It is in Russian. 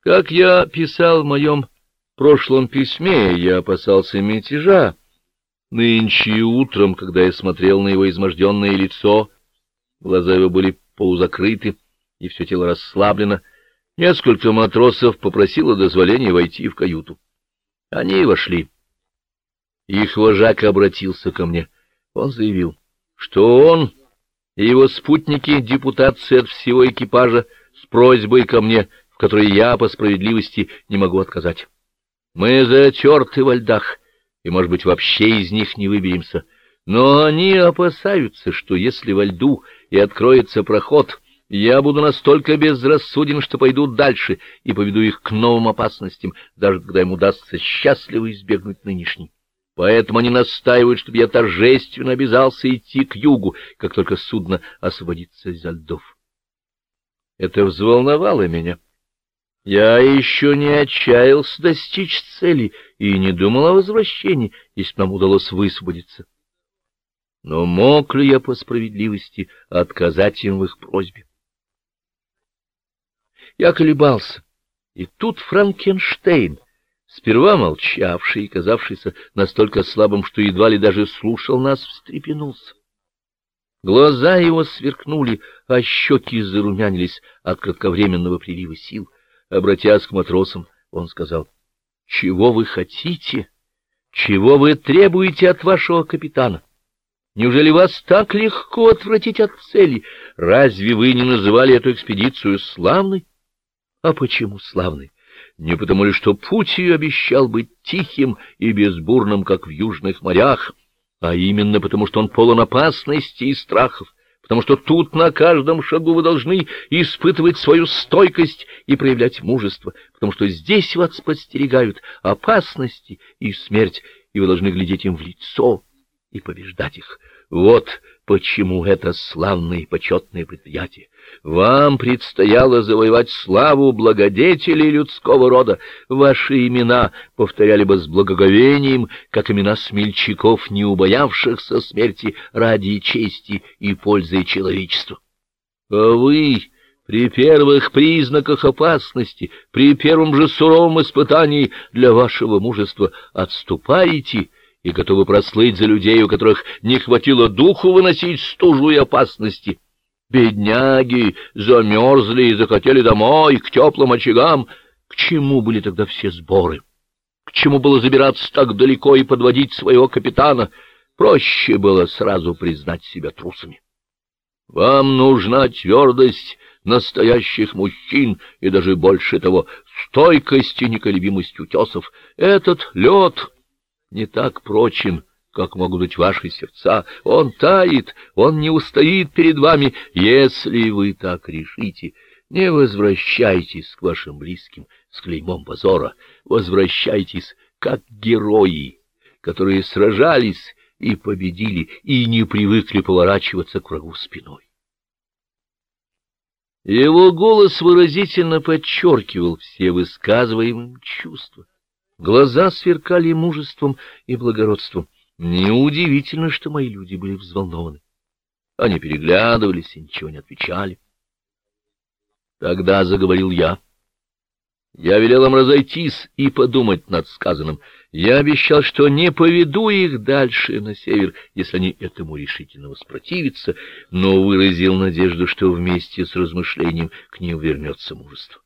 Как я писал в моем прошлом письме, я опасался мятежа. Нынче утром, когда я смотрел на его изможденное лицо, глаза его были полузакрыты, и все тело расслаблено, несколько матросов попросило дозволения войти в каюту. Они вошли. Их вожак обратился ко мне. Он заявил, что он и его спутники, депутации от всего экипажа, с просьбой ко мне, которой я по справедливости не могу отказать. Мы затерты во льдах, и, может быть, вообще из них не выберемся. Но они опасаются, что если во льду и откроется проход, я буду настолько безрассуден, что пойду дальше и поведу их к новым опасностям, даже когда им удастся счастливо избегнуть нынешней. Поэтому они настаивают, чтобы я торжественно обязался идти к югу, как только судно освободится изо льдов. Это взволновало меня. Я еще не отчаялся достичь цели и не думал о возвращении, если нам удалось высвободиться. Но мог ли я по справедливости отказать им в их просьбе? Я колебался, и тут Франкенштейн — сперва молчавший и казавшийся настолько слабым, что едва ли даже слушал нас, встрепенулся. Глаза его сверкнули, а щеки зарумянились от кратковременного прилива сил. Обратясь к матросам, он сказал, — Чего вы хотите? Чего вы требуете от вашего капитана? Неужели вас так легко отвратить от цели? Разве вы не называли эту экспедицию славной? А почему славной? Не потому ли, что путь ее обещал быть тихим и безбурным, как в южных морях, а именно потому, что он полон опасности и страхов, потому что тут на каждом шагу вы должны испытывать свою стойкость и проявлять мужество, потому что здесь вас подстерегают опасности и смерть, и вы должны глядеть им в лицо и побеждать их. Вот почему это славное и почетное предприятие. Вам предстояло завоевать славу благодетелей людского рода. Ваши имена повторяли бы с благоговением, как имена смельчаков, не убоявшихся смерти ради чести и пользы человечества. А вы при первых признаках опасности, при первом же суровом испытании для вашего мужества отступаете — и готовы прослыть за людей, у которых не хватило духу выносить стужу и опасности. Бедняги замерзли и захотели домой, к теплым очагам. К чему были тогда все сборы? К чему было забираться так далеко и подводить своего капитана? Проще было сразу признать себя трусами. Вам нужна твердость настоящих мужчин и даже больше того, стойкость и неколебимость утесов. Этот лед не так прочен, как могут быть ваши сердца. Он тает, он не устоит перед вами, если вы так решите. Не возвращайтесь к вашим близким с клеймом позора, возвращайтесь как герои, которые сражались и победили, и не привыкли поворачиваться к врагу спиной. Его голос выразительно подчеркивал все высказываемые чувства. Глаза сверкали мужеством и благородством. Неудивительно, что мои люди были взволнованы. Они переглядывались и ничего не отвечали. Тогда заговорил я. Я велел им разойтись и подумать над сказанным. Я обещал, что не поведу их дальше на север, если они этому решительно воспротивятся, но выразил надежду, что вместе с размышлением к ним вернется мужество.